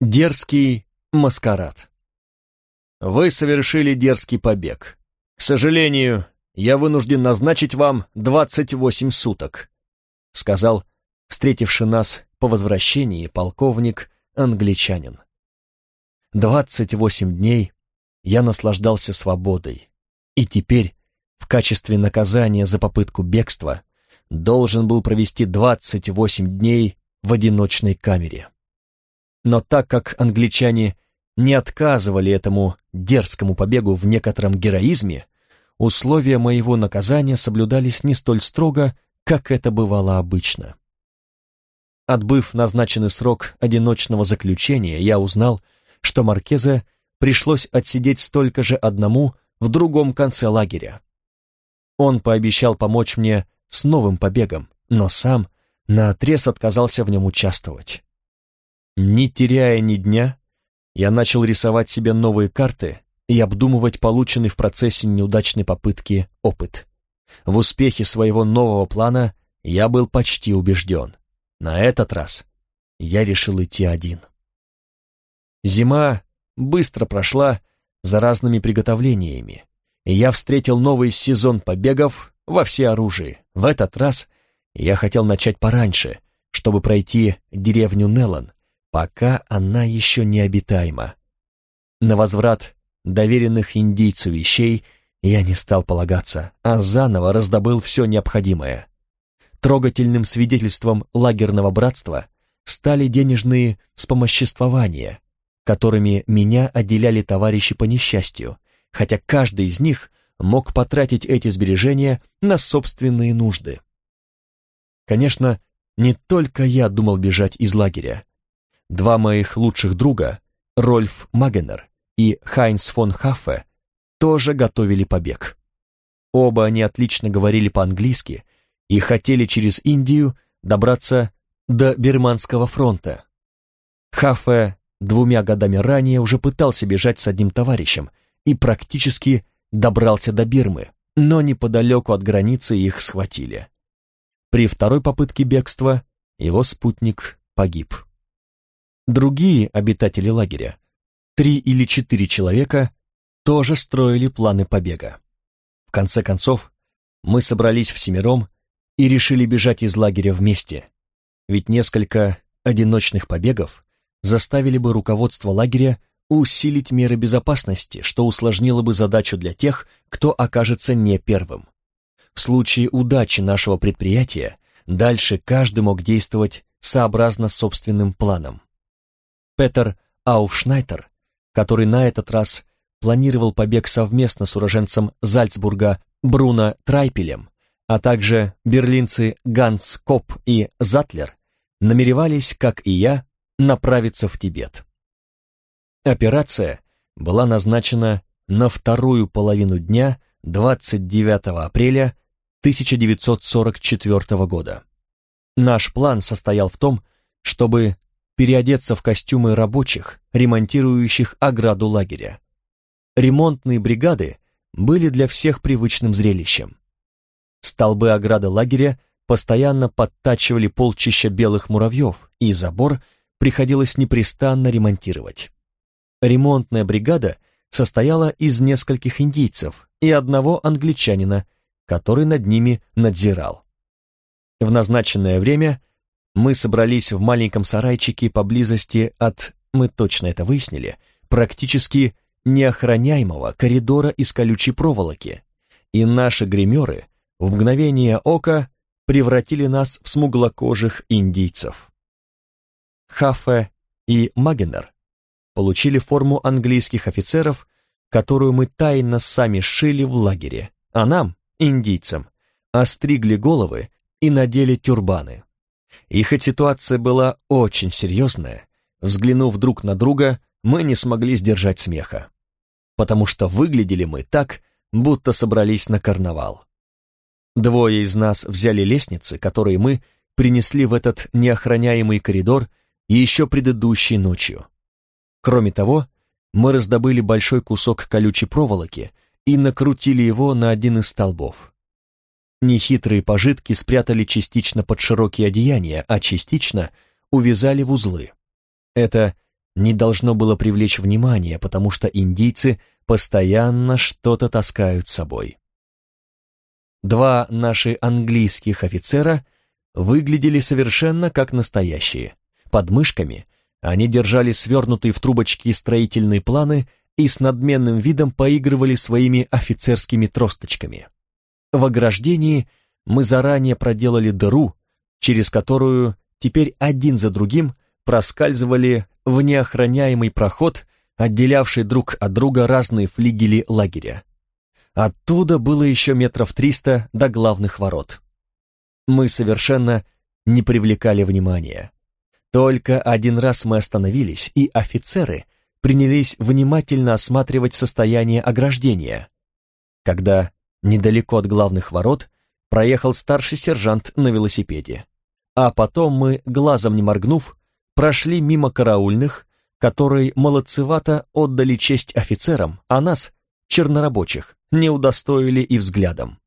Дерзкий маскарад. Вы совершили дерзкий побег. К сожалению, я вынужден назначить вам 28 суток, сказал встретивший нас по возвращении полковник-англичанин. 28 дней я наслаждался свободой, и теперь, в качестве наказания за попытку бегства, должен был провести 28 дней в одиночной камере. Но так как англичане не отказывали этому дерзкому побегу в некотором героизме, условия моего наказания соблюдались не столь строго, как это бывало обычно. Отбыв назначенный срок одиночного заключения, я узнал, что Маркезе пришлось отсидеть столько же одному в другом конце лагеря. Он пообещал помочь мне с новым побегом, но сам наотрез отказался в нем участвовать. Не теряя ни дня, я начал рисовать себе новые карты и обдумывать полученный в процессе неудачной попытки опыт. В успехе своего нового плана я был почти убежден. На этот раз я решил идти один. Зима быстро прошла за разными приготовлениями, и я встретил новый сезон побегов во всеоружии. В этот раз я хотел начать пораньше, чтобы пройти деревню Неллан, пока она еще не обитаема. На возврат доверенных индийцу вещей я не стал полагаться, а заново раздобыл все необходимое. Трогательным свидетельством лагерного братства стали денежные вспомоществования, которыми меня отделяли товарищи по несчастью, хотя каждый из них мог потратить эти сбережения на собственные нужды. Конечно, не только я думал бежать из лагеря. Два моих лучших друга, Рольф Магенер и Хайнс фон Хаффе, тоже готовили побег. Оба они отлично говорили по-английски и хотели через Индию добраться до Бирманского фронта. Хаффе двумя годами ранее уже пытался бежать с одним товарищем и практически добрался до Бирмы, но неподалеку от границы их схватили. При второй попытке бегства его спутник погиб. Другие обитатели лагеря, три или четыре человека, тоже строили планы побега. В конце концов, мы собрались всемиром и решили бежать из лагеря вместе, ведь несколько одиночных побегов заставили бы руководство лагеря усилить меры безопасности, что усложнило бы задачу для тех, кто окажется не первым. В случае удачи нашего предприятия дальше каждый мог действовать сообразно собственным планом. Петер Ауфшнайтер, который на этот раз планировал побег совместно с уроженцем Зальцбурга Бруно Трайпелем, а также берлинцы Ганс Коп и Затлер, намеревались, как и я, направиться в Тибет. Операция была назначена на вторую половину дня 29 апреля 1944 года. Наш план состоял в том, чтобы переодеться в костюмы рабочих, ремонтирующих ограду лагеря. Ремонтные бригады были для всех привычным зрелищем. Столбы ограды лагеря постоянно подтачивали полчища белых муравьев, и забор приходилось непрестанно ремонтировать. Ремонтная бригада состояла из нескольких индийцев и одного англичанина, который над ними надзирал. В назначенное время мы собрались в маленьком сарайчике поблизости от, мы точно это выяснили, практически неохраняемого коридора из колючей проволоки, и наши гримеры в мгновение ока превратили нас в смуглокожих индийцев. Хафе и Магенер получили форму английских офицеров, которую мы тайно сами шили в лагере, а нам, индийцам, остригли головы и надели тюрбаны. И хоть ситуация была очень серьезная, взглянув друг на друга, мы не смогли сдержать смеха, потому что выглядели мы так, будто собрались на карнавал. Двое из нас взяли лестницы, которые мы принесли в этот неохраняемый коридор еще предыдущей ночью. Кроме того, мы раздобыли большой кусок колючей проволоки и накрутили его на один из столбов. Нехитрые пожитки спрятали частично под широкие одеяния, а частично увязали в узлы. Это не должно было привлечь внимание, потому что индийцы постоянно что-то таскают с собой. Два наши английских офицера выглядели совершенно как настоящие. Под мышками они держали свернутые в трубочки строительные планы и с надменным видом поигрывали своими офицерскими тросточками. В ограждении мы заранее проделали дыру, через которую теперь один за другим проскальзывали в неохраняемый проход, отделявший друг от друга разные флигели лагеря. Оттуда было еще метров триста до главных ворот. Мы совершенно не привлекали внимания. Только один раз мы остановились, и офицеры принялись внимательно осматривать состояние ограждения. Когда недалеко от главных ворот проехал старший сержант на велосипеде. А потом мы, глазом не моргнув, прошли мимо караульных, которые молодцевато отдали честь офицерам, а нас, чернорабочих, не удостоили и взглядом.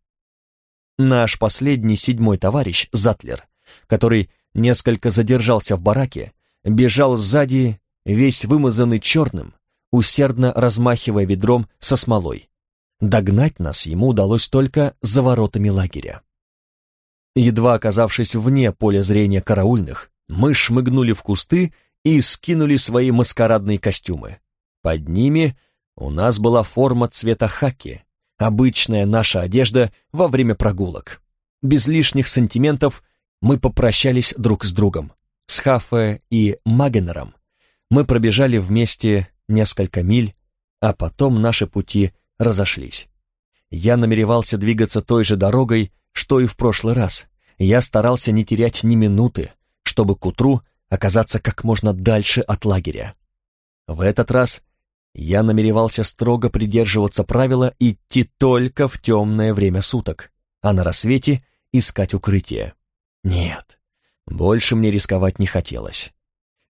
Наш последний седьмой товарищ, Затлер, который несколько задержался в бараке, бежал сзади, весь вымазанный черным, усердно размахивая ведром со смолой. Догнать нас ему удалось только за воротами лагеря. Едва оказавшись вне поля зрения караульных, мы шмыгнули в кусты и скинули свои маскарадные костюмы. Под ними у нас была форма цвета хаки, обычная наша одежда во время прогулок. Без лишних сантиментов мы попрощались друг с другом. С Хафе и Магенером мы пробежали вместе несколько миль, а потом наши пути разошлись. Я намеревался двигаться той же дорогой, что и в прошлый раз. Я старался не терять ни минуты, чтобы к утру оказаться как можно дальше от лагеря. В этот раз я намеревался строго придерживаться правила идти только в темное время суток, а на рассвете искать укрытие. Нет, больше мне рисковать не хотелось.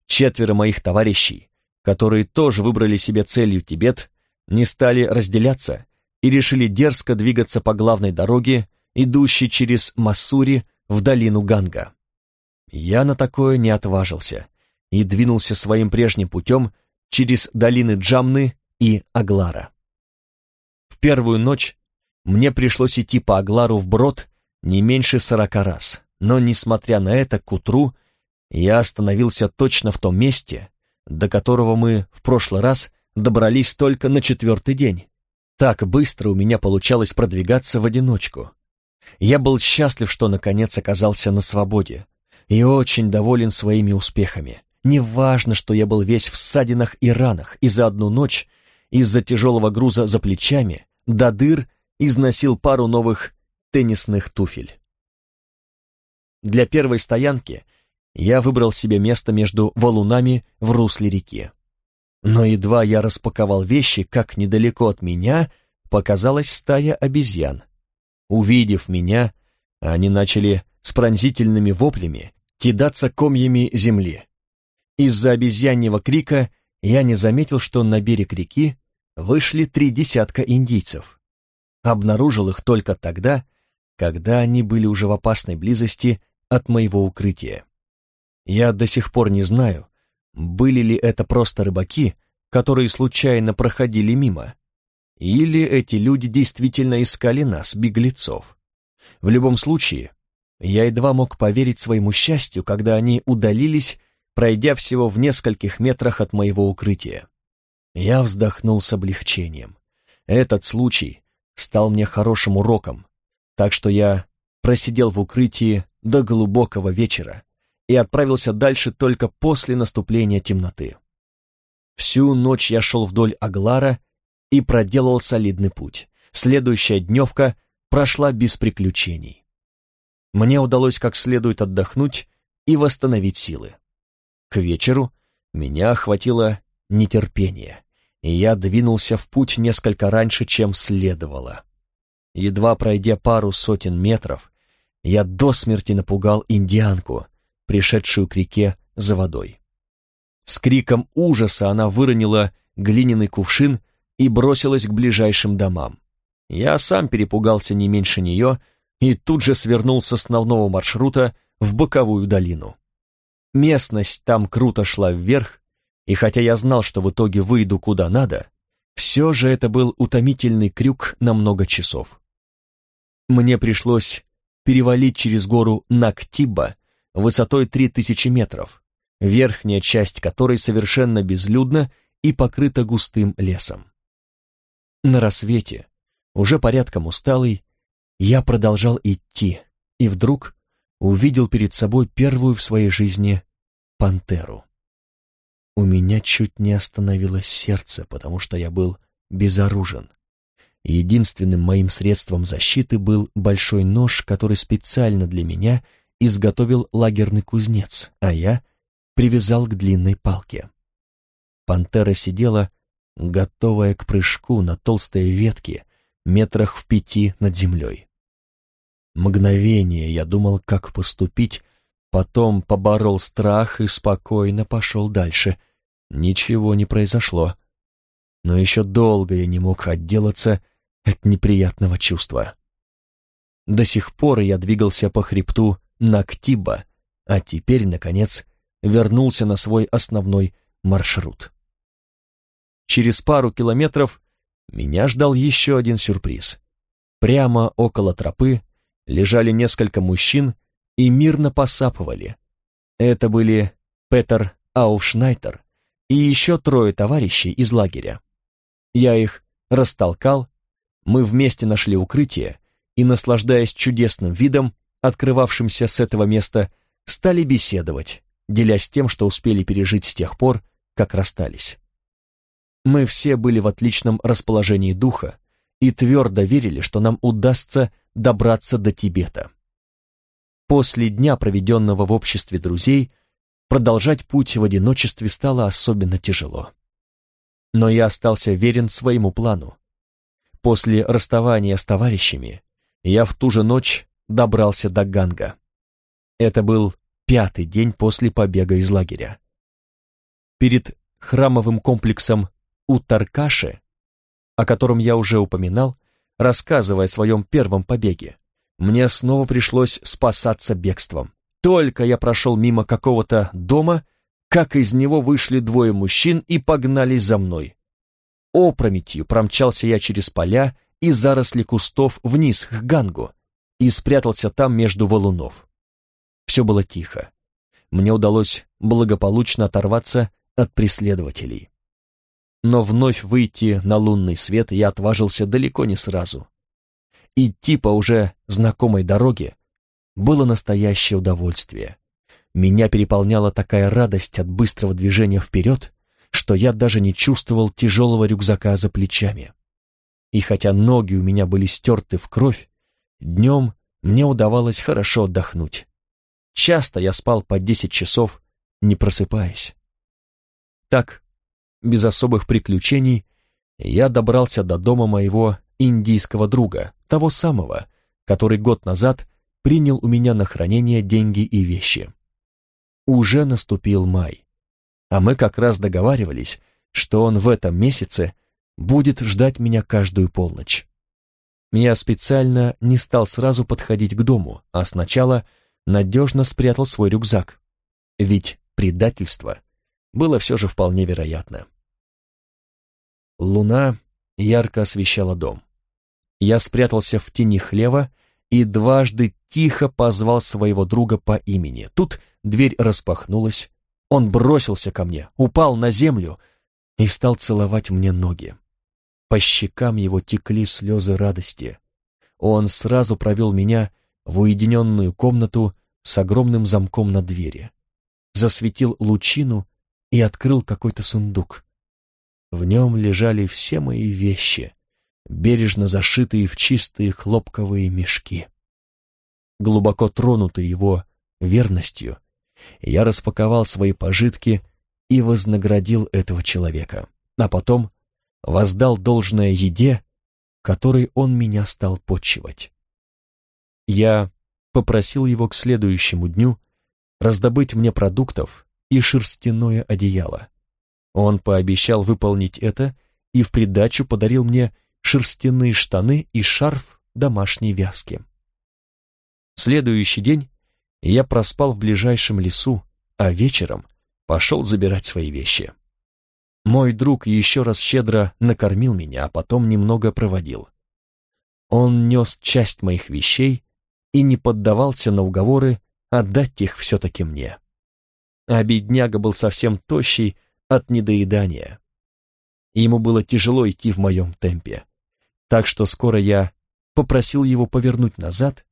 Четверо моих товарищей, которые тоже выбрали себе целью Тибет, не стали разделяться и решили дерзко двигаться по главной дороге, идущей через Массури в долину Ганга. Я на такое не отважился и двинулся своим прежним путем через долины Джамны и Аглара. В первую ночь мне пришлось идти по Аглару вброд не меньше сорока раз, но, несмотря на это, к утру я остановился точно в том месте, до которого мы в прошлый раз добрались только на четвертый день. Так быстро у меня получалось продвигаться в одиночку. Я был счастлив, что наконец оказался на свободе, и очень доволен своими успехами. Неважно, что я был весь в ссадинах и ранах, и за одну ночь, из-за тяжелого груза за плечами, до дыр износил пару новых теннисных туфель. Для первой стоянки я выбрал себе место между валунами в русле реки. Но едва я распаковал вещи, как недалеко от меня показалась стая обезьян. Увидев меня, они начали с пронзительными воплями кидаться комьями земли. Из-за обезьяньего крика я не заметил, что на берег реки вышли три десятка индийцев. Обнаружил их только тогда, когда они были уже в опасной близости от моего укрытия. Я до сих пор не знаю, были ли это просто рыбаки, которые случайно проходили мимо, или эти люди действительно искали нас, беглецов. В любом случае, я едва мог поверить своему счастью, когда они удалились, пройдя всего в нескольких метрах от моего укрытия. Я вздохнул с облегчением. Этот случай стал мне хорошим уроком, так что я просидел в укрытии до глубокого вечера, и отправился дальше только после наступления темноты. Всю ночь я шел вдоль Аглара и проделал солидный путь. Следующая дневка прошла без приключений. Мне удалось как следует отдохнуть и восстановить силы. К вечеру меня охватило нетерпение, и я двинулся в путь несколько раньше, чем следовало. Едва пройдя пару сотен метров, я до смерти напугал индианку, пришедшую к реке за водой. С криком ужаса она выронила глиняный кувшин и бросилась к ближайшим домам. Я сам перепугался не меньше нее и тут же свернул с основного маршрута в боковую долину. Местность там круто шла вверх, и хотя я знал, что в итоге выйду куда надо, все же это был утомительный крюк на много часов. Мне пришлось перевалить через гору Нактиба высотой 3000 метров, верхняя часть которой совершенно безлюдна и покрыта густым лесом. На рассвете, уже порядком усталый, я продолжал идти, и вдруг увидел перед собой первую в своей жизни пантеру. У меня чуть не остановилось сердце, потому что я был безоружен. Единственным моим средством защиты был большой нож, который специально для меня изготовил лагерный кузнец, а я привязал к длинной палке. Пантера сидела, готовая к прыжку на толстой ветке, метрах в пяти над землей. Мгновение я думал, как поступить, потом поборол страх и спокойно пошел дальше. Ничего не произошло. Но еще долго я не мог отделаться от неприятного чувства. До сих пор я двигался по хребту Нактиба, а теперь, наконец, вернулся на свой основной маршрут. Через пару километров меня ждал еще один сюрприз. Прямо около тропы лежали несколько мужчин и мирно посапывали. Это были Петер Ауфшнайтер и еще трое товарищей из лагеря. Я их растолкал, мы вместе нашли укрытие и, наслаждаясь чудесным видом, открывавшимся с этого места, стали беседовать, делясь тем, что успели пережить с тех пор, как расстались. Мы все были в отличном расположении духа и твердо верили, что нам удастся добраться до Тибета. После дня, проведенного в обществе друзей, продолжать путь в одиночестве стало особенно тяжело. Но я остался верен своему плану. После расставания с товарищами я в ту же ночь добрался до Ганга. Это был пятый день после побега из лагеря. Перед храмовым комплексом Утаркаши, о котором я уже упоминал, рассказывая о своем первом побеге, мне снова пришлось спасаться бегством. Только я прошел мимо какого-то дома, как из него вышли двое мужчин и погнались за мной. Опрометью промчался я через поля и заросли кустов вниз к Гангу и спрятался там между валунов. Все было тихо. Мне удалось благополучно оторваться от преследователей но вновь выйти на лунный свет я отважился далеко не сразу. Идти по уже знакомой дороге было настоящее удовольствие. Меня переполняла такая радость от быстрого движения вперед, что я даже не чувствовал тяжелого рюкзака за плечами. И хотя ноги у меня были стерты в кровь, днем мне удавалось хорошо отдохнуть. Часто я спал по десять часов, не просыпаясь. Так без особых приключений, я добрался до дома моего индийского друга, того самого, который год назад принял у меня на хранение деньги и вещи. Уже наступил май, а мы как раз договаривались, что он в этом месяце будет ждать меня каждую полночь. Я специально не стал сразу подходить к дому, а сначала надежно спрятал свой рюкзак. Ведь предательство было все же вполне вероятно. Луна ярко освещала дом. Я спрятался в тени хлева и дважды тихо позвал своего друга по имени. Тут дверь распахнулась, он бросился ко мне, упал на землю и стал целовать мне ноги. По щекам его текли слезы радости. Он сразу провел меня в уединенную комнату с огромным замком на двери, засветил лучину и открыл какой-то сундук. В нем лежали все мои вещи, бережно зашитые в чистые хлопковые мешки. Глубоко тронутый его верностью, я распаковал свои пожитки и вознаградил этого человека, а потом воздал должное еде, которой он меня стал почивать. Я попросил его к следующему дню раздобыть мне продуктов и шерстяное одеяло. Он пообещал выполнить это и в придачу подарил мне шерстяные штаны и шарф домашней вязки. Следующий день я проспал в ближайшем лесу, а вечером пошел забирать свои вещи. Мой друг еще раз щедро накормил меня, а потом немного проводил. Он нес часть моих вещей и не поддавался на уговоры отдать их все-таки мне. А бедняга был совсем тощий от недоедания. ему было тяжело идти в моем темпе. Так что скоро я попросил его повернуть назад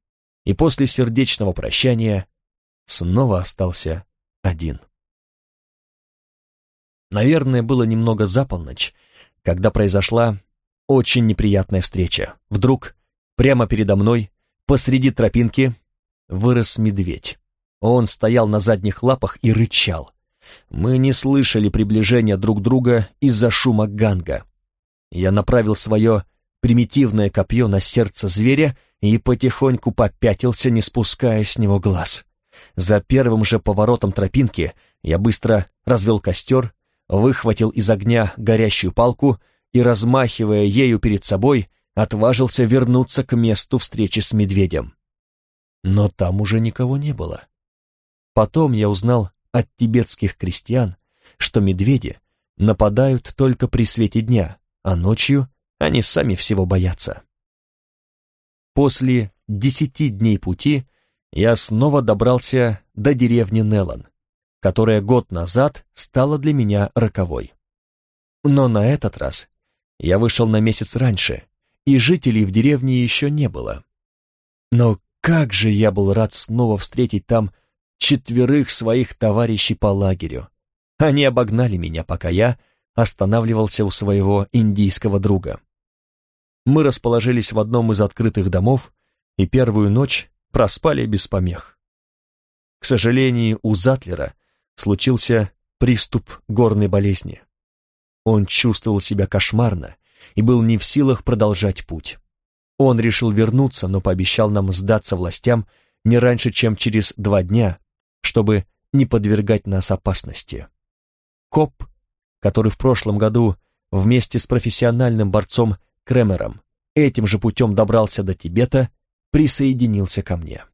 и после сердечного прощания снова остался один. Наверное, было немного за полночь, когда произошла очень неприятная встреча. Вдруг, прямо передо мной, посреди тропинки, вырос медведь. Он стоял на задних лапах и рычал. Мы не слышали приближения друг друга из-за шума ганга. Я направил свое примитивное копье на сердце зверя и потихоньку попятился, не спуская с него глаз. За первым же поворотом тропинки я быстро развел костер, выхватил из огня горящую палку и, размахивая ею перед собой, отважился вернуться к месту встречи с медведем. Но там уже никого не было. Потом я узнал от тибетских крестьян, что медведи нападают только при свете дня, а ночью они сами всего боятся. После десяти дней пути я снова добрался до деревни Нелан, которая год назад стала для меня роковой. Но на этот раз я вышел на месяц раньше, и жителей в деревне еще не было. Но как же я был рад снова встретить там четверых своих товарищей по лагерю. Они обогнали меня, пока я останавливался у своего индийского друга. Мы расположились в одном из открытых домов и первую ночь проспали без помех. К сожалению, у Затлера случился приступ горной болезни. Он чувствовал себя кошмарно и был не в силах продолжать путь. Он решил вернуться, но пообещал нам сдаться властям не раньше, чем через два дня, чтобы не подвергать нас опасности. Коп, который в прошлом году вместе с профессиональным борцом Кремером этим же путем добрался до Тибета, присоединился ко мне.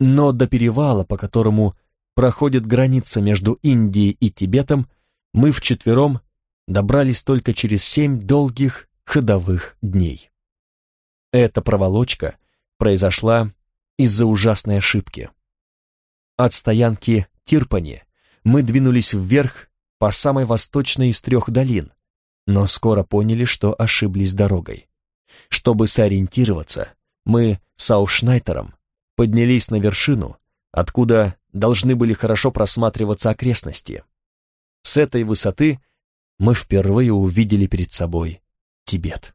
Но до перевала, по которому проходит граница между Индией и Тибетом, мы вчетвером добрались только через семь долгих ходовых дней. Эта проволочка произошла из-за ужасной ошибки. От стоянки Тирпани мы двинулись вверх по самой восточной из трех долин, но скоро поняли, что ошиблись дорогой. Чтобы сориентироваться, мы с Аушнайтером поднялись на вершину, откуда должны были хорошо просматриваться окрестности. С этой высоты мы впервые увидели перед собой Тибет.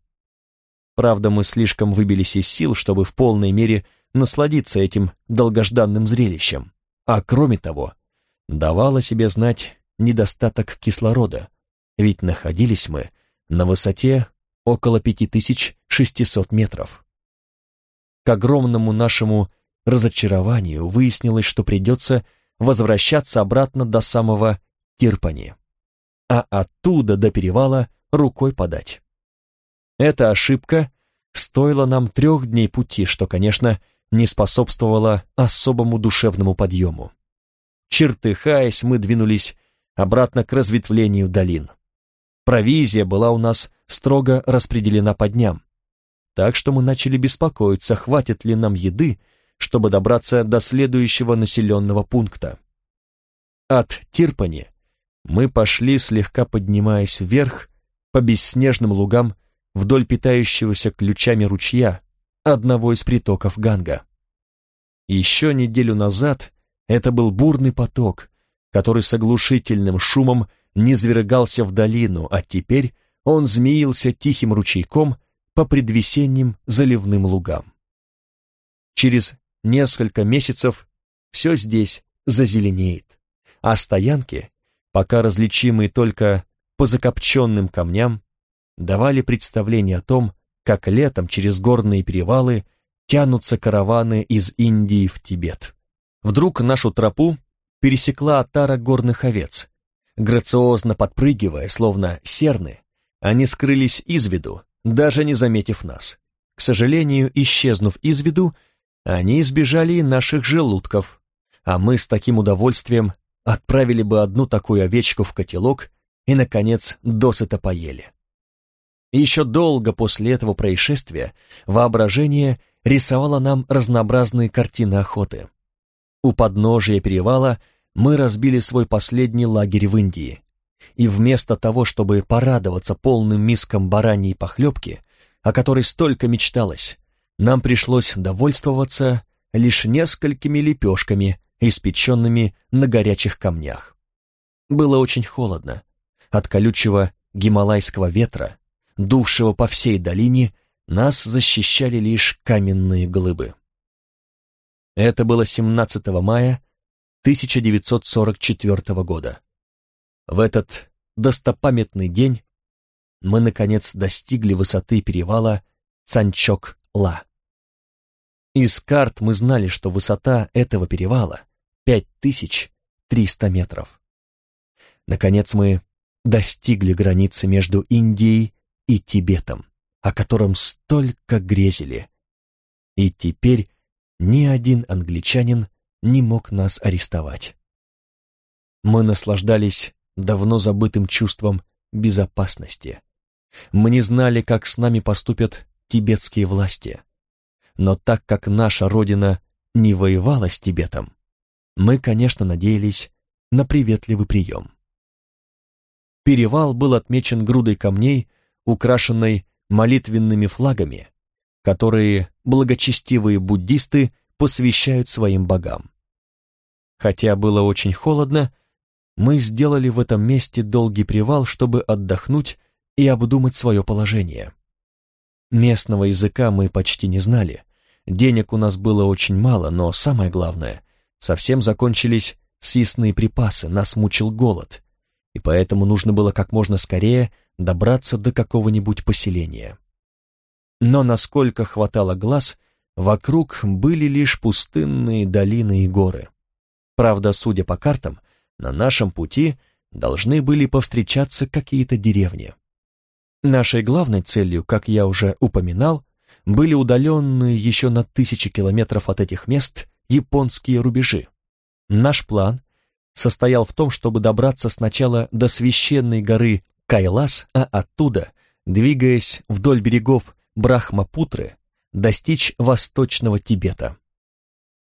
Правда, мы слишком выбились из сил, чтобы в полной мере насладиться этим долгожданным зрелищем. А кроме того, давала себе знать недостаток кислорода, ведь находились мы на высоте около 5600 метров. К огромному нашему разочарованию выяснилось, что придется возвращаться обратно до самого Тирпани, а оттуда до перевала рукой подать. Эта ошибка стоила нам трех дней пути, что, конечно, не способствовало особому душевному подъему. Чертыхаясь, мы двинулись обратно к разветвлению долин. Провизия была у нас строго распределена по дням, так что мы начали беспокоиться, хватит ли нам еды, чтобы добраться до следующего населенного пункта. От Тирпани мы пошли, слегка поднимаясь вверх по бесснежным лугам вдоль питающегося ключами ручья, одного из притоков Ганга. Еще неделю назад это был бурный поток, который с оглушительным шумом низвергался в долину, а теперь он змеился тихим ручейком по предвесенним заливным лугам. Через несколько месяцев все здесь зазеленеет, а стоянки, пока различимые только по закопченным камням, давали представление о том, как летом через горные перевалы тянутся караваны из Индии в Тибет. Вдруг нашу тропу пересекла отара горных овец. Грациозно подпрыгивая, словно серны, они скрылись из виду, даже не заметив нас. К сожалению, исчезнув из виду, они избежали наших желудков, а мы с таким удовольствием отправили бы одну такую овечку в котелок и, наконец, досыта поели. Еще долго после этого происшествия воображение рисовало нам разнообразные картины охоты. У подножия перевала мы разбили свой последний лагерь в Индии, и вместо того, чтобы порадоваться полным миском бараньей похлебки, о которой столько мечталось, нам пришлось довольствоваться лишь несколькими лепешками, испеченными на горячих камнях. Было очень холодно. От колючего гималайского ветра, дувшего по всей долине, нас защищали лишь каменные глыбы. Это было 17 мая 1944 года. В этот достопамятный день мы, наконец, достигли высоты перевала Цанчок-Ла. Из карт мы знали, что высота этого перевала 5300 метров. Наконец мы достигли границы между Индией и Тибетом, о котором столько грезили. И теперь ни один англичанин не мог нас арестовать. Мы наслаждались давно забытым чувством безопасности. Мы не знали, как с нами поступят тибетские власти. Но так как наша родина не воевала с Тибетом, мы, конечно, надеялись на приветливый прием. Перевал был отмечен грудой камней, украшенной молитвенными флагами, которые благочестивые буддисты посвящают своим богам. Хотя было очень холодно, мы сделали в этом месте долгий привал, чтобы отдохнуть и обдумать свое положение. Местного языка мы почти не знали, денег у нас было очень мало, но самое главное, совсем закончились съестные припасы, нас мучил голод, и поэтому нужно было как можно скорее добраться до какого-нибудь поселения. Но насколько хватало глаз, вокруг были лишь пустынные долины и горы. Правда, судя по картам, на нашем пути должны были повстречаться какие-то деревни. Нашей главной целью, как я уже упоминал, были удаленные еще на тысячи километров от этих мест японские рубежи. Наш план состоял в том, чтобы добраться сначала до священной горы Кайлас, а оттуда, двигаясь вдоль берегов Брахмапутры, достичь восточного Тибета.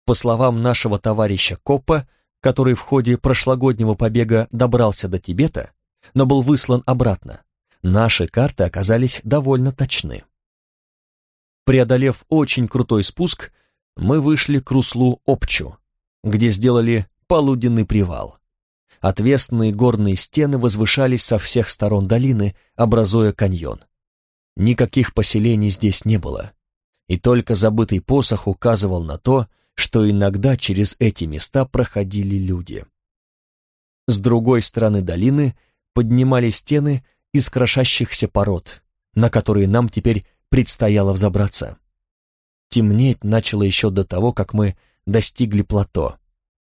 По словам нашего товарища Коппа, который в ходе прошлогоднего побега добрался до Тибета, но был выслан обратно, наши карты оказались довольно точны. Преодолев очень крутой спуск, мы вышли к руслу Обчу, где сделали полуденный привал. Отвесные горные стены возвышались со всех сторон долины, образуя каньон. Никаких поселений здесь не было, и только забытый посох указывал на то, что иногда через эти места проходили люди. С другой стороны долины поднимались стены из крошащихся пород, на которые нам теперь предстояло взобраться. Темнеть начало еще до того, как мы достигли плато,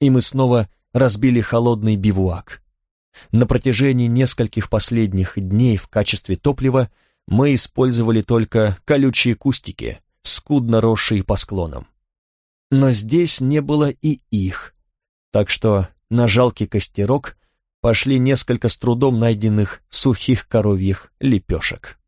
и мы снова разбили холодный бивуак. На протяжении нескольких последних дней в качестве топлива мы использовали только колючие кустики, скудно росшие по склонам. Но здесь не было и их, так что на жалкий костерок пошли несколько с трудом найденных сухих коровьих лепешек.